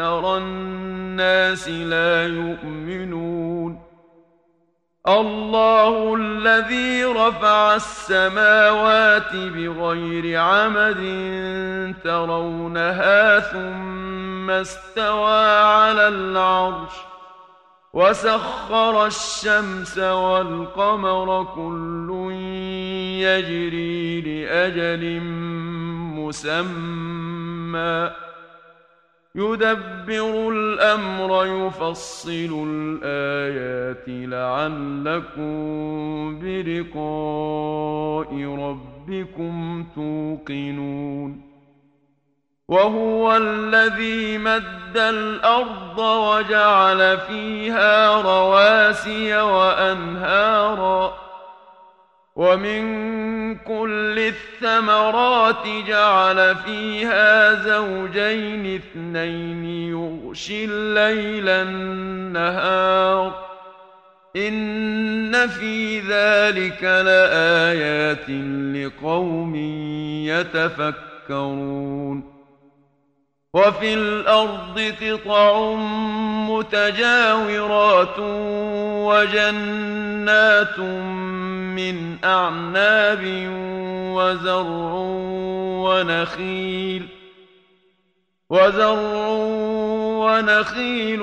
الناس لا يؤمنون. الله الذي رفع السماوات بغير عمد ترونها ثم استوى على العرش وسخر الشمس والقمر كل يجري لأجل مسمى. يدبر الأمر يفصل الآيات لعلكم بلقاء ربكم توقنون. وهو الذي مد الأرض وجعل فيها رواسي وأنهارا. ومن كل الثمرات جعل فيها زوجين اثنين يغشي الليل النهار. إن في ذلك لآيات لقوم يتفكرون. وفي الأرض قطع متجاورات وجنات من أعناب وزرع ونخيل وزرع ونخيل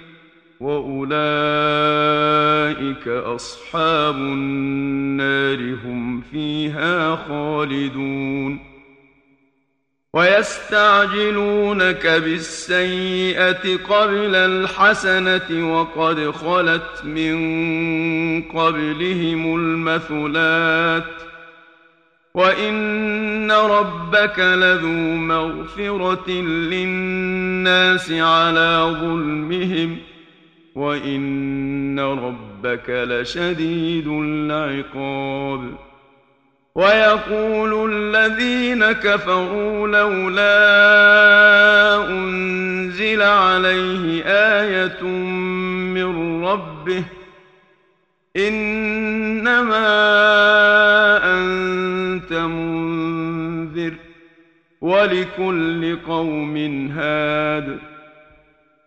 واولئك اصحاب النار هم فيها خالدون ويستعجلونك بالسيئه قبل الحسنه وقد خلت من قبلهم المثلات وان ربك لذو مغفره للناس على ظلمهم وان ربك لشديد العقاب ويقول الذين كفروا لولا انزل عليه إيه من ربه انما انت منذر ولكل قوم هاد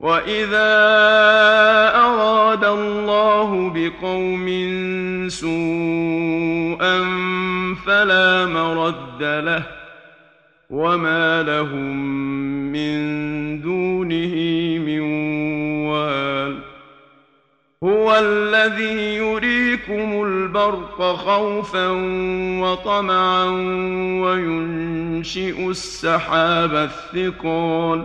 وإذا أراد الله بقوم سوءا فلا مرد له وما لهم من دونه من وال هو الذي يريكم البرق خوفا وطمعا وينشئ السحاب الثقال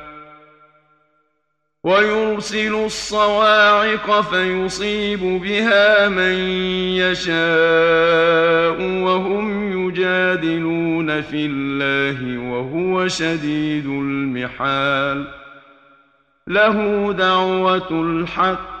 ويرسل الصواعق فيصيب بها من يشاء وهم يجادلون في الله وهو شديد المحال. له دعوة الحق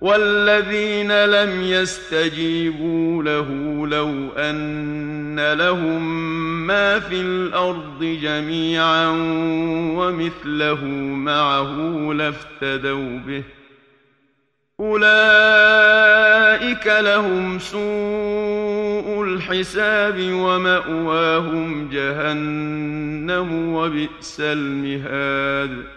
والذين لم يستجيبوا له لو ان لهم ما في الأرض جميعا ومثله معه لافتدوا به اولئك لهم سوء الحساب وماواهم جهنم وبئس المهاد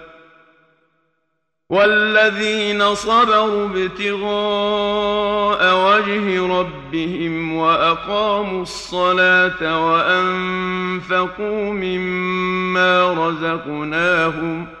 والذين صبروا ابتغاء وجه ربهم وأقاموا الصلاة وأنفقوا مما رزقناهم ۖ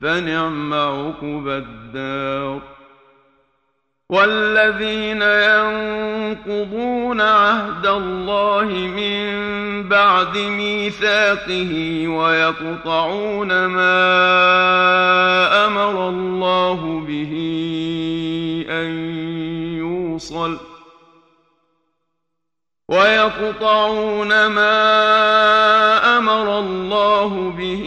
فنعم عقبى الدار. والذين ينقضون عهد الله من بعد ميثاقه ويقطعون ما أمر الله به أن يوصل ويقطعون ما أمر الله به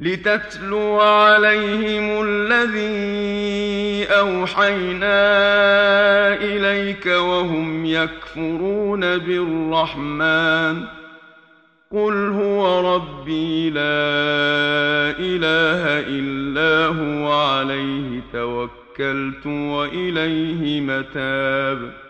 لتتلو عليهم الذي أوحينا إليك وهم يكفرون بالرحمن. قل هو ربي لا إله إلا هو عليه توكلت وإليه متاب.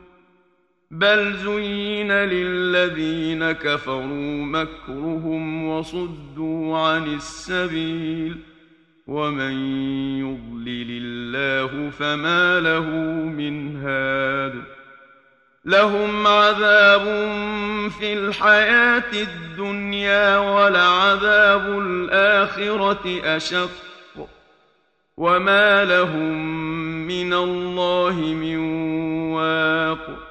ۖ بل زين للذين كفروا مكرهم وصدوا عن السبيل ومن يضلل الله فما له من هاد لهم عذاب في الحياة الدنيا ولعذاب الآخرة أشق وما لهم من الله من واق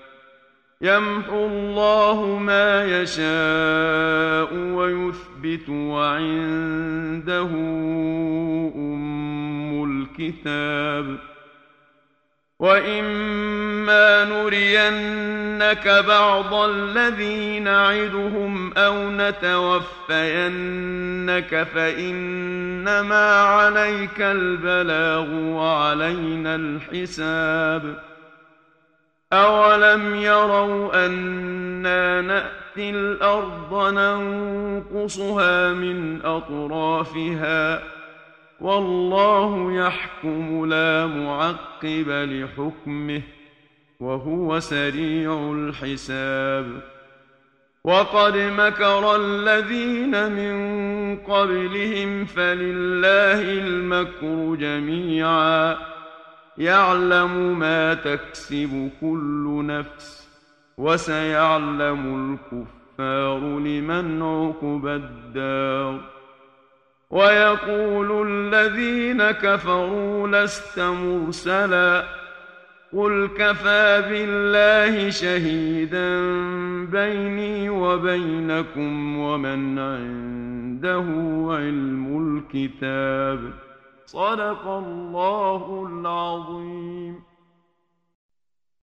يمحو الله ما يشاء ويثبت وعنده أم الكتاب. واما نرينك بعض الذي نعدهم أو نتوفينك فانما عليك البلاغ وعلينا الحساب أولم يروا أنا نأتي الأرض ننقصها من أطرافها والله يحكم لا معقب لحكمه وهو سريع الحساب وقد مكر الذين من قبلهم فلله المكر جميعا يعلم ما تكسب كل نفس وسيعلم الكفار لمن عقب الدار ويقول الذين كفروا لست مرسلا قل كفى بالله شهيدا بيني وبينكم ومن عنده علم الكتاب صدق الله العظيم.